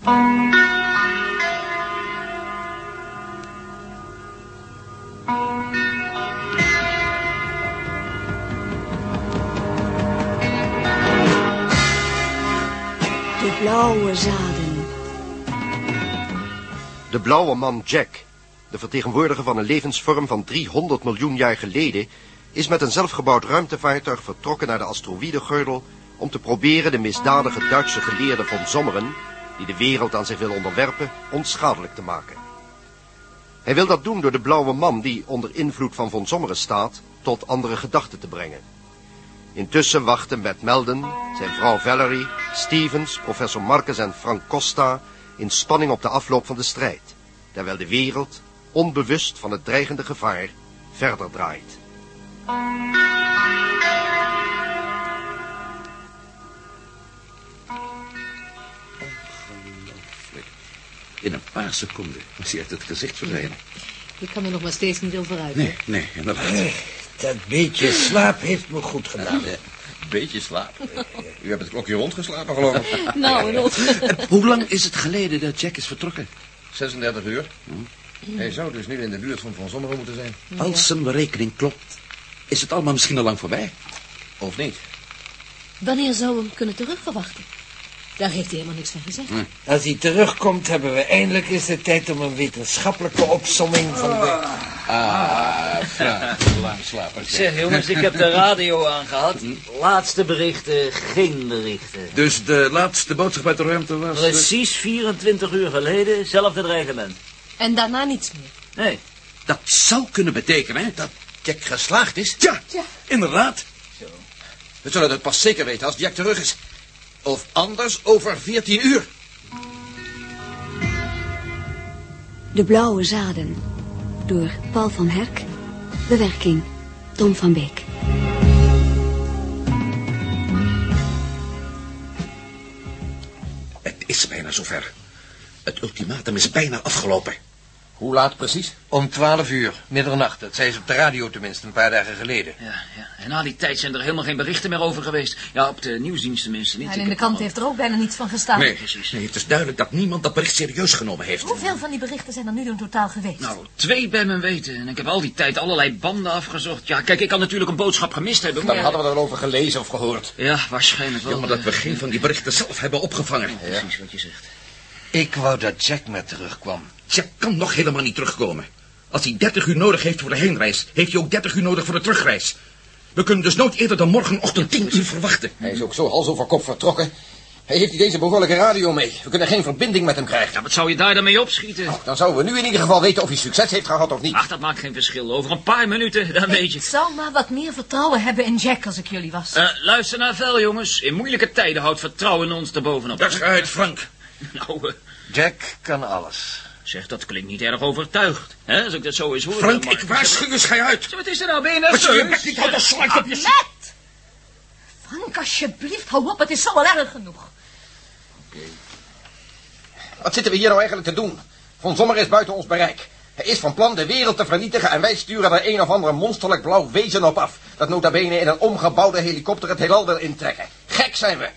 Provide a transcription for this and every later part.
De blauwe zaden. De blauwe man Jack, de vertegenwoordiger van een levensvorm van 300 miljoen jaar geleden, is met een zelfgebouwd ruimtevaartuig vertrokken naar de asteroïdengordel om te proberen de misdadige Duitse geleerde von Sommeren, die de wereld aan zich wil onderwerpen, onschadelijk te maken. Hij wil dat doen door de blauwe man, die onder invloed van von Sommeren staat, tot andere gedachten te brengen. Intussen wachten Matt Melden, zijn vrouw Valerie, Stevens, professor Marcus en Frank Costa in spanning op de afloop van de strijd, terwijl de wereld, onbewust van het dreigende gevaar, verder draait. In een paar seconden was hij uit het gezicht verdwenen. Ik kan er nog maar steeds niet over uit. Nee, nee, inderdaad. Dat beetje slaap heeft me goed gedaan. Beetje slaap. U hebt het klokje rondgeslapen, geloof ik. Nou, en op. Hoe lang is het geleden dat Jack is vertrokken? 36 uur. Hij zou dus nu in de buurt van Van Sommeren moeten zijn. Als zijn berekening klopt, is het allemaal misschien al lang voorbij. Of niet? Wanneer zou hem kunnen terugverwachten? Daar heeft hij helemaal niks van gezegd. Als hij terugkomt, hebben we eindelijk eens de tijd om een wetenschappelijke opsomming van de... Ah, ja, lang slapen. Zeg jongens, ik heb de radio aangehad. Laatste berichten, geen berichten. Dus de laatste boodschap uit de ruimte was... Precies 24 uur geleden, zelfde dreigement. En daarna niets meer. Nee, Dat zou kunnen betekenen, hè? Dat... Jack geslaagd is? Ja, inderdaad. We zullen het pas zeker weten als Jack terug is. Of anders over 14 uur. De blauwe zaden. Door Paul van Herk. Bewerking Tom van Beek. Het is bijna zover. Het ultimatum is bijna afgelopen. Hoe laat precies? Om twaalf uur, middernacht. Dat zei ze op de radio tenminste, een paar dagen geleden. ja, ja. En na die tijd zijn er helemaal geen berichten meer over geweest. Ja, op de nieuwsdienst tenminste niet. En in de krant nog- heeft er ook bijna niets van gestaan. Nee, precies. nee, het is duidelijk dat niemand dat bericht serieus genomen heeft. Hoeveel van die berichten zijn er nu in totaal geweest? Nou, twee bij mijn weten. En ik heb al die tijd allerlei banden afgezocht. Ja, kijk, ik kan natuurlijk een boodschap gemist hebben. Dan Maar... hadden we er wel over gelezen of gehoord. Ja, waarschijnlijk wel. Jammer dat we geen van die berichten zelf hebben opgevangen. Precies wat je zegt. Ik wou dat Jack maar terugkwam. Jack kan nog helemaal niet terugkomen. Als hij 30 uur nodig heeft voor de heenreis, heeft hij ook 30 uur nodig voor de terugreis. We kunnen dus nooit eerder dan morgenochtend 10 uur verwachten. Hij is ook zo hals over kop vertrokken. Hij heeft hier deze behoorlijke radio mee. We kunnen geen verbinding met hem krijgen. Ja, wat zou je daar dan mee opschieten? Dan zouden we nu in ieder geval weten of hij succes heeft gehad of niet. Ach, dat maakt geen verschil. Over een paar minuten, dan weet je Ik zou maar wat meer vertrouwen hebben in Jack als ik jullie was. Eh, luister naar Vel, jongens. In moeilijke tijden houdt vertrouwen in ons erbovenop. Dat is uit, Frank. Nou, Jack kan alles. zeg, dat klinkt niet erg overtuigd. Hè, als ik dat zo eens hoor. Frank, maar- ik waarschuw je, schij uit. Zeg, Wat is er nou? Ben je Als je je bek niet houdt, dan sla ik op je... Frank, alsjeblieft, hou op, het is zo wel erg genoeg. Wat zitten we hier nou eigenlijk te doen? Von Sommer is buiten ons bereik. Hij is van plan de wereld te vernietigen en wij sturen er een of ander monsterlijk blauw wezen op af. Dat nota bene in een omgebouwde helikopter het heelal wil intrekken. Gek zijn we.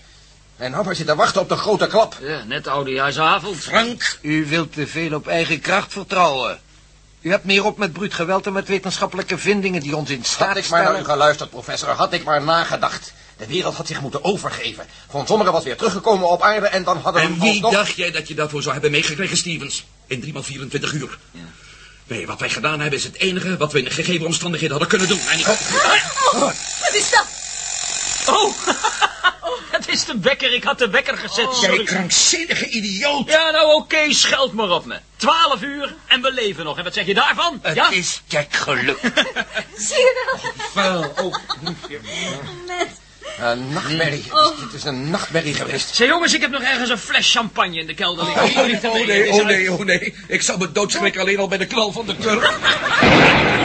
En nou maar zitten wachten op de grote klap. Ja, net oudejaarsavond. Frank, U wilt te veel op eigen kracht vertrouwen. U hebt meer op met bruut geweld dan met wetenschappelijke vindingen die ons in staat Had ik maar naar u stellen. geluisterd, professor. Had ik maar nagedacht. De wereld had zich moeten overgeven. Von Sommeren was weer teruggekomen op aarde en dan hadden we en wie alsnog- dacht jij dat je daarvoor zou hebben meegekregen, Stevens? In 3 x 24 uur. Nee, wat wij gedaan hebben is het enige wat we in de gegeven omstandigheden hadden kunnen doen. En ik... Wat is dat? Oh, is de wekker. Ik had de wekker gezet. Jij Sorry. krankzinnige idioot! Ja, nou oké, scheld maar op me. Twaalf uur en we leven nog. En wat zeg je daarvan? Het ja? is Jack gelukt. Zie je wel? Vuil, oh. Een nachtmerrie. Dit is een nachtmerrie geweest. Zeg jongens, ik heb nog ergens een fles champagne in de kelder liggen. Oh nee, oh nee, oh nee. Ik zou me doodschrikken alleen al bij de knal van de deur.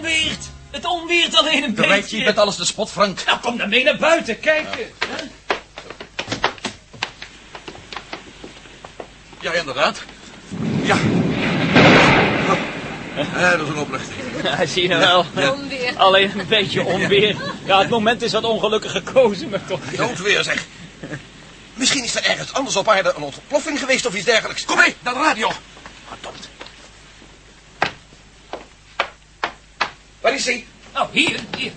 onweert. Het onweert alleen een Bereid je beetje. met alles de spot, Frank. Nou, kom dan mee naar buiten, kijken. Ja, inderdaad. Ja. Ja, dat is een opluchting. Ja, zie je nou wel. Onweer. Alleen een beetje onweer. Ja, het moment is wat ongelukkig gekozen, maar toch. Doodweer, zeg. Misschien is er ergens anders op aarde een ontploffing geweest of iets dergelijks. Kom mee, naar de radio. Waar is hij? Nou, hier, hier.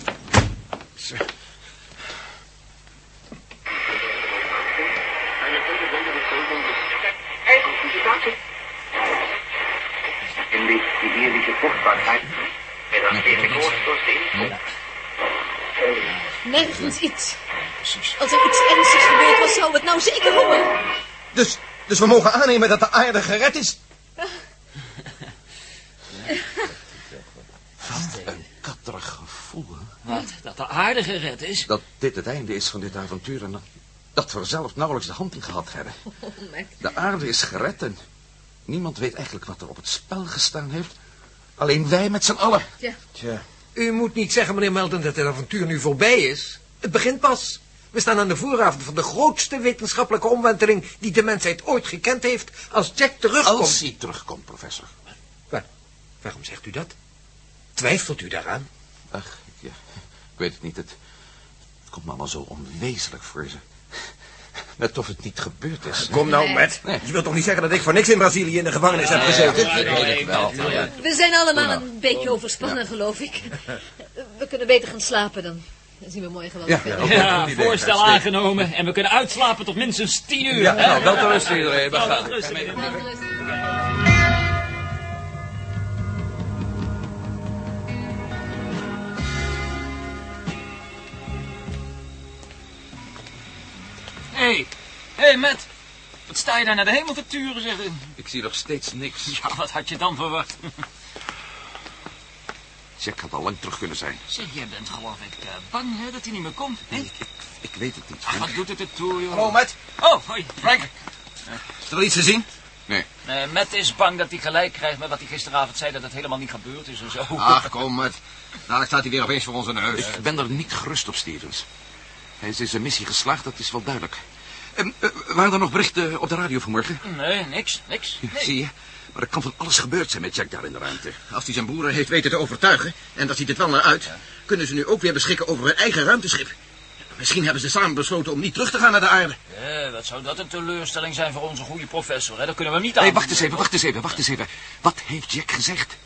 in die sibirische Fruchtbarkeit, der das ewige Oostoost Nergens iets. Als er iets ernstigs gebeurd was, zou het nou zeker horen. Dus, dus we mogen aannemen dat de aarde gered is. Een Wat, dat de aarde gered is? Dat dit het einde is van dit avontuur en dat we er zelf nauwelijks de hand in gehad hebben. De aarde is gered en niemand weet eigenlijk wat er op het spel gestaan heeft. Alleen wij met z'n allen. Tja, u moet niet zeggen, meneer Melden, dat het avontuur nu voorbij is. Het begint pas. We staan aan de vooravond van de grootste wetenschappelijke omwenteling die de mensheid ooit gekend heeft als Jack terugkomt. Als hij terugkomt, professor. Waar- waarom zegt u dat? Twijfelt u daaraan? Ach, ja, ik weet het niet. Het, het komt me allemaal zo onwezenlijk voor ze. Net of het niet gebeurd is. Kom nou, Matt. Nee. Je wilt toch niet zeggen dat ik voor niks in Brazilië in de gevangenis heb gezeten? Weet wel. We zijn allemaal een beetje overspannen, geloof ik. We kunnen beter gaan slapen dan. Dan zien we morgen wel Ja, verder. ja. Ja, Goed idee. voorstel aangenomen. En we kunnen uitslapen tot minstens tien uur. Ja, nou, wel te rusten iedereen. We Nou, gaan. Wat sta je daar naar de hemel te turen, zeg. Ik zie nog steeds niks. Ja, wat had je dan verwacht? Jack had al lang terug kunnen zijn. Zeg, jij bent geloof ik eh, bang hè, dat hij niet meer komt. hè? Ik, ik, ik weet het niet. Ach, wat doet het ertoe, joh? Hallo, Matt. Oh, hoi, Frank. Is er al iets te zien? Nee. Nee, Matt is bang dat hij gelijk krijgt met wat hij gisteravond zei... dat het helemaal niet gebeurd is en zo. Ach, kom, Matt. Dadelijk staat hij weer opeens voor onze neus. Ik ben er niet gerust op, Stevens. Hij is in zijn missie geslaagd, dat is wel duidelijk. En, eh, waren er nog berichten op de radio vanmorgen? Nee, niks, niks. Nee. Zie je? Maar er kan van alles gebeurd zijn met Jack daar in de ruimte. Als hij zijn broer heeft weten te overtuigen, en dat ziet het wel naar uit, kunnen ze nu ook weer beschikken over hun eigen ruimteschip. Misschien hebben ze samen besloten om niet terug te gaan naar de aarde. Eh, wat zou dat een teleurstelling zijn voor onze goede professor, hè? Dat kunnen we hem niet aan. hey, wacht eens even, wacht eens even, wacht eens even. Wat heeft Jack gezegd?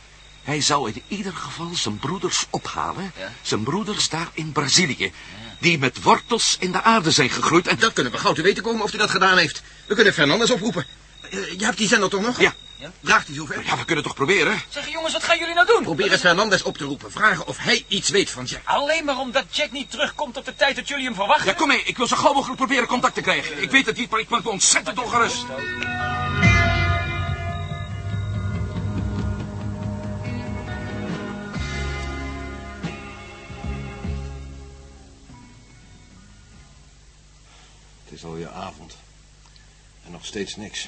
Hij zou in ieder geval zijn broeders ophalen. Ja. Zijn broeders daar in Brazilië. Die met wortels in de aarde zijn gegroeid. En Dat kunnen we gauw te weten komen of hij dat gedaan heeft. We kunnen Fernandes oproepen. Eh, je hebt die zender toch nog? Ja. Draagt hij zover? Ja, we kunnen toch proberen? Zeg, jongens, wat gaan jullie nou doen? Probeer eens Fernandes op te roepen. Vragen of hij iets weet van Jack. Alleen maar omdat Jack niet terugkomt op de tijd dat jullie hem verwachten? Ja, kom mee. Ik wil zo gauw mogelijk proberen contact te krijgen. Ik weet het niet, maar ik ben ontzettend ongerust. Alweer avond. En nog steeds niks.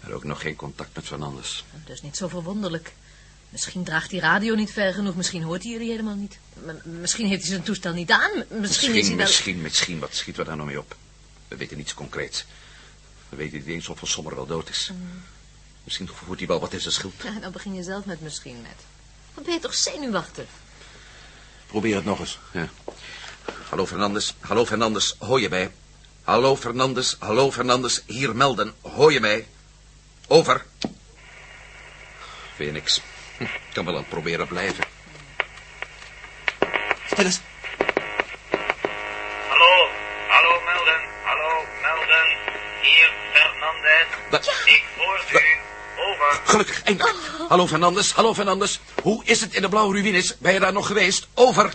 Er ook nog geen contact met Fernandes. Dat is niet zo verwonderlijk. Misschien draagt die radio niet ver genoeg. Misschien hoort hij jullie helemaal niet. M- misschien heeft hij zijn toestel niet aan. m- Misschien, is Misschien, hij wel... misschien, misschien. Wat schieten we daar nou mee op? We weten niets concreets. We weten niet eens of Van Sommer wel dood is. Misschien voert hij wel wat in zijn schild. Ja, dan begin je zelf met misschien net. Wat ben je toch zenuwachtig? Probeer het nog eens. Ja. Hallo Fernandes, hallo Fernandes, hoor je mij? Hallo Fernandes, hallo Fernandes, hier melden, hoor je mij? Over. Phoenix, hm, kan wel aan het proberen blijven. Stil eens. Hallo, hallo Melden, hallo Melden. Hier Fernandez. Dat- Ik hoor u. Over. Gelukkig, eindelijk. Hallo Fernandes, hallo Fernandes. Hoe is het in de blauwe ruïnes? Ben je daar nog geweest? Over.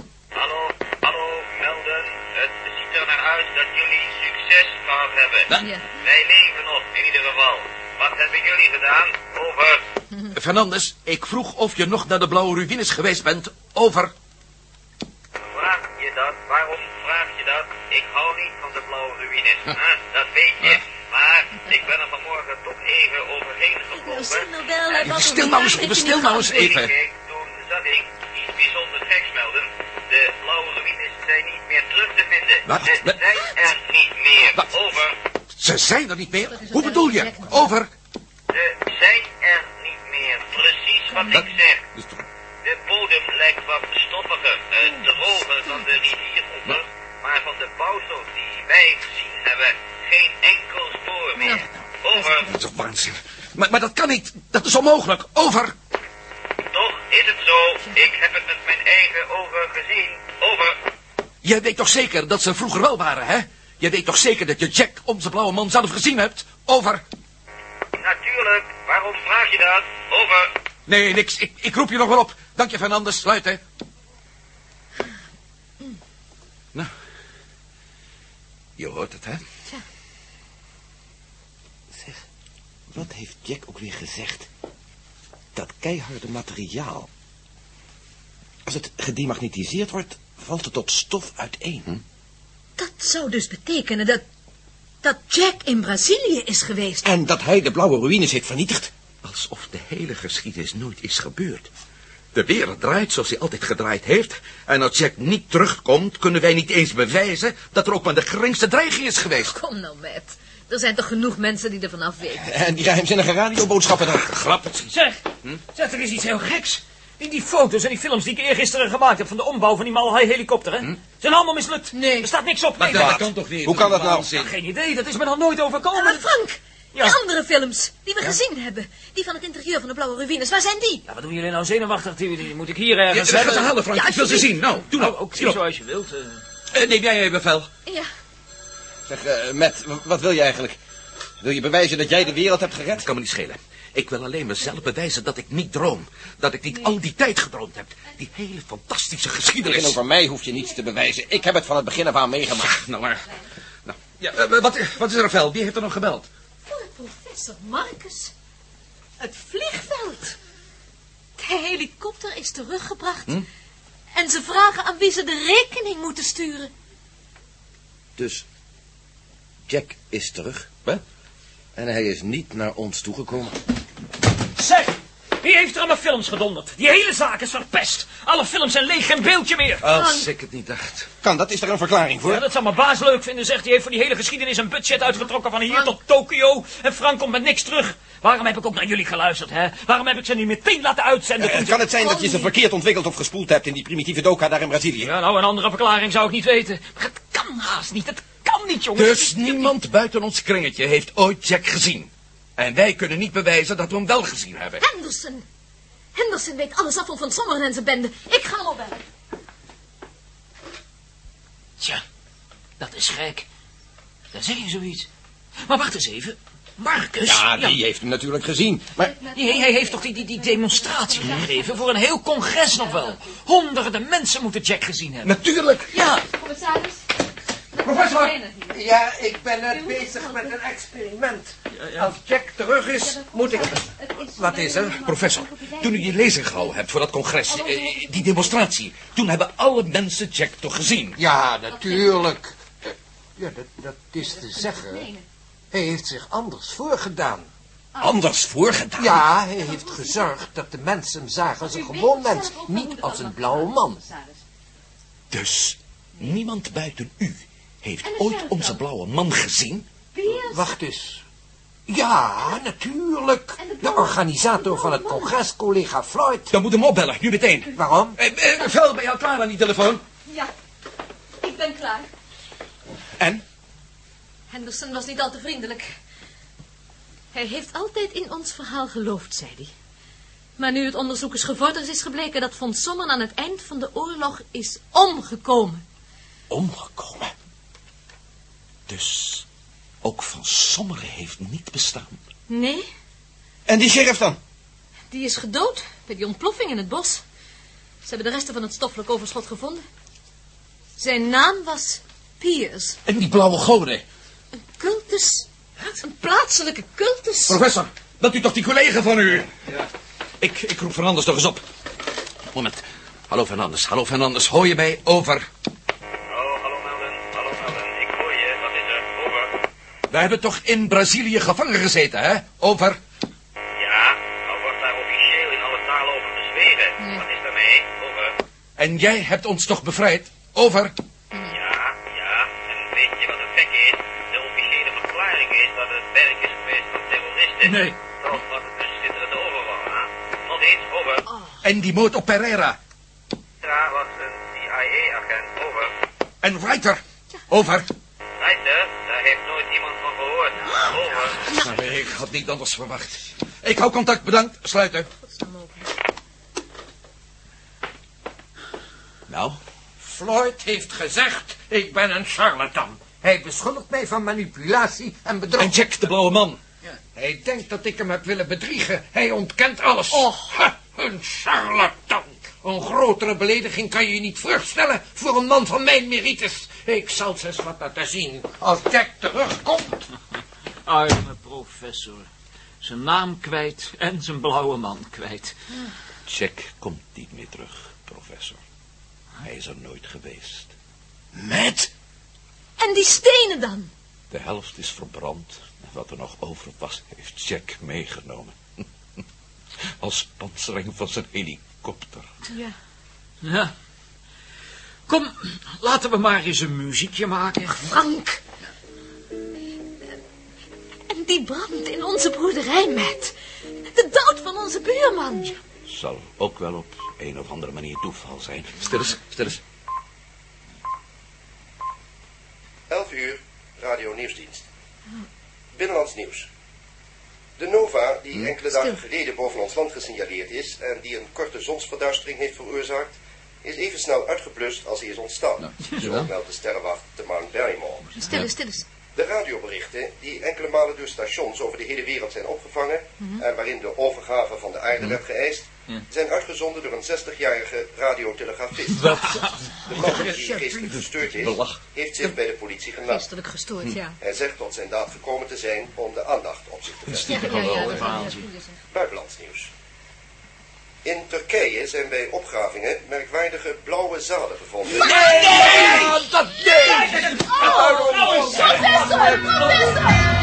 gehad Wij leven nog, in ieder geval. Wat hebben jullie gedaan? Over. Fernandes, ik vroeg of je nog naar de Blauwe Ruïnes geweest bent. Over. Vraag je dat? Waarom vraag je dat? Ik hou niet van de Blauwe Ruïnes. Dat weet je. Maar ik ben er vanmorgen toch even overheen gekomen. Stil, stil nou eens nou even, stil even. Toen ik iets bijzonders geks melden. De blauwe ruïnes zijn niet meer terug te vinden. Wat? Ze zijn er niet meer. Hoe bedoel je? Over. Ze zijn er niet meer. Precies wat ik zeg. De bodem lijkt wat stoffiger, eh, droger dan de rivieroever. Maar van de bouwstof die wij gezien hebben, geen enkel spoor meer. Over. Dat is toch waanzin. Maar, maar dat kan niet. Dat is onmogelijk. Over. Toch is het zo. Ik heb het met mijn eigen ogen gezien. Over. Jij weet toch zeker dat ze er vroeger wel waren, hè? Jij weet toch zeker dat je Jack, onze blauwe man, zelf gezien hebt? Over. Natuurlijk. Waarom vraag je dat? Over. Nee, niks. Ik, ik roep je nog wel op. Dank je, Fernandes. Sluit, hè. Nou. Je hoort het, hè? Zeg, wat heeft Jack ook weer gezegd? Dat keiharde materiaal. Als het gedemagnetiseerd wordt, valt het tot stof uiteen. Dat zou dus betekenen dat... dat Jack in Brazilië is geweest. En dat hij de blauwe ruïnes heeft vernietigd. Alsof de hele geschiedenis nooit is gebeurd. De wereld draait zoals hij altijd gedraaid heeft. En als Jack niet terugkomt, kunnen wij niet eens bewijzen... dat er ook maar de geringste dreiging is geweest. Kom nou, Matt. Er zijn toch genoeg mensen die er vanaf weten. En die geheimzinnige radioboodschappen dan. Grappig. Zeg, zeg, er is iets heel geks. Die, die foto's en die films die ik eergisteren gemaakt heb van de ombouw van die Malhai helikopter, hè? Zijn allemaal mislukt. Nee. Er staat niks op. Maar Nee, dat wat? kan toch niet? Hoe kan dat nou? Ja, geen idee, dat is me nog nooit overkomen. Maar Frank, Ja. die andere films die we gezien hebben. Die van het interieur van de Blauwe Ruïnes, waar zijn die? Ja, wat doen jullie nou zenuwachtig? Die, die moet ik hier ergens Ja, ga hebben. halen, Frank. Ja, ik wil ze zien. Nou, doe nou. Nou, ook op. zoals je wilt. eh. Eh, neem jij even bevel. Ja, Zeg, eh, Matt, wat wil je eigenlijk? Wil je bewijzen dat jij de wereld hebt gered? Dat kan me niet schelen. Ik wil alleen mezelf bewijzen dat ik niet droom. Dat ik niet al die tijd gedroomd heb. Die hele fantastische geschiedenis. Tegenover mij hoef je niets te bewijzen. Ik heb het van het begin af aan meegemaakt. Nou maar. Nou, ja, eh, wat, wat is er, Vel? Wie heeft er nog gebeld? voor professor Marcus. Het vliegveld. De helikopter is teruggebracht. En ze vragen aan wie ze de rekening moeten sturen. Dus Jack is terug. Wat? En hij is niet naar ons toegekomen. Zeg, wie heeft er aan mijn films gedonderd? Die hele zaak is verpest. Alle films zijn leeg, geen beeldje meer. Als ik het niet dacht. Kan, dat is er een verklaring voor. Ja, dat zou mijn baas leuk vinden, zegt. Die heeft voor die hele geschiedenis een budget uitgetrokken van hier tot Tokio. En Frank komt met niks terug. Waarom heb ik ook naar jullie geluisterd, hè? Waarom heb ik ze niet meteen laten uitzenden? Eh, toen ze- kan het zijn dat je ze verkeerd ontwikkeld of gespoeld hebt in die primitieve doka daar in Brazilië? Ja, nou, een andere verklaring zou ik niet weten. Maar het kan haast niet. Het kan niet, jongens. Dus niemand buiten ons kringetje heeft ooit Jack gezien. En wij kunnen niet bewijzen dat we hem wel gezien hebben. Henderson. Henderson weet alles af van Sommeren en zijn bende. Ik ga hem opbellen. Tja, dat is gek. Dan zeg je zoiets. Maar wacht eens even. Marcus? Ja, die heeft hem natuurlijk gezien. Maar Die- hij heeft toch die, die, die demonstratie gegeven voor een heel congres nog wel. Honderden mensen moeten Jack gezien hebben. Natuurlijk. Ja, Commissaris? Professor. Ja, ik ben net bezig met een experiment. Als Jack terug is, moet ik... Wat is er? Professor, toen u die lezing gehouden hebt voor dat congres, eh, die demonstratie, toen hebben alle mensen Jack toch gezien. Ja, natuurlijk. Ja, dat, dat is te zeggen. Hij heeft zich anders voorgedaan. Anders voorgedaan. Ja, hij heeft gezorgd dat de mensen hem zagen als een gewoon mens. Niet als een blauwe man. Dus niemand buiten u heeft ooit onze blauwe man gezien? Wacht eens. Ja, natuurlijk. De organisator van het congres, collega Floyd. Dan moet hem opbellen, nu meteen. Waarom? Eh, eh, Vel, ben je al klaar aan die telefoon? Ja, ik ben klaar. En? Henderson was niet al te vriendelijk. Hij heeft altijd in ons verhaal geloofd, zei hij. Maar nu het onderzoek is gevorderd, is gebleken dat Von Sommern aan het eind van de oorlog is omgekomen. Omgekomen. Dus ook Van Sommeren heeft niet bestaan. Nee, En die sheriff dan? die is gedood bij die ontploffing in het bos. Ze hebben de resten van het stoffelijk overschot gevonden. Zijn naam was Piers. En die blauwe goden. Een cultus. Een plaatselijke cultus. Professor, bent u toch die collega van u? Ja. Ik, ik roep Fernandes nog eens op. Moment. Hallo Fernandes, hallo Fernandes, hoor je mij? Over. We hebben toch in Brazilië gevangen gezeten, hè? Over. Ja, maar wordt daar officieel in alle talen over bezweren. Wat is daarmee? Over. En jij hebt ons toch bevrijd? Over. Ja, ja. En weet je wat het gek is? De officiële verklaring is dat het werk is geweest van terroristen. Nee. Dat dus was het een schitterende overval, hè? Nog eens, over. Oh. En die moord op Pereira? Ja, was een CIA-agent, over. En Reiter? Over. Ik had niet anders verwacht. Ik hou contact, bedankt. Sluiten. Nou, Floyd heeft gezegd, ik ben een charlatan. Hij beschuldigt mij van manipulatie en bedrog. en Jack de blauwe man. Hij denkt dat ik hem heb willen bedriegen. Hij ontkent alles. Och. Ha, een charlatan. Een grotere belediging kan je je niet voorstellen voor een man van mijn merites. Ik zal ze eens wat laten zien als Jack terugkomt. Arme professor. Zijn naam kwijt en zijn blauwe man kwijt. Jack komt niet meer terug, professor. Hij is er nooit geweest. Met? En die stenen dan? De helft is verbrand. En wat er nog over was, heeft Jack meegenomen. Als pansering van zijn helikopter. Ja. Ja. Kom, laten we maar eens een muziekje maken. Frank. Die brand in onze boerderij, met. De dood van onze buurman. Zal ook wel op een of andere manier toeval zijn. Stil eens, stil eens. 11 uur, Radio Nieuwsdienst. Binnenlands nieuws. De Nova, die enkele dagen geleden boven ons land gesignaleerd is en die een korte zonsverduistering heeft veroorzaakt, is even snel uitgeblust als hij is ontstaan. Zo meldt de sterrenwacht de Mount Barrymore. Stil eens, stil eens. De radioberichten, die enkele malen door stations over de hele wereld zijn opgevangen en waarin de overgave van de aarde werd geëist, zijn uitgezonden door een 60-jarige radiotelegrafist. De man die geestelijk gestoord is, heeft zich bij de politie gemeld. Geestelijk gestoord, ja. Hij zegt tot zijn daad gekomen te zijn om de aandacht op zich te vestigen. Ja, ja, ja. dat- ja, Buitenlands nieuws. In Turkije zijn bij opgravingen merkwaardige blauwe zaden gevonden. Professor, professor!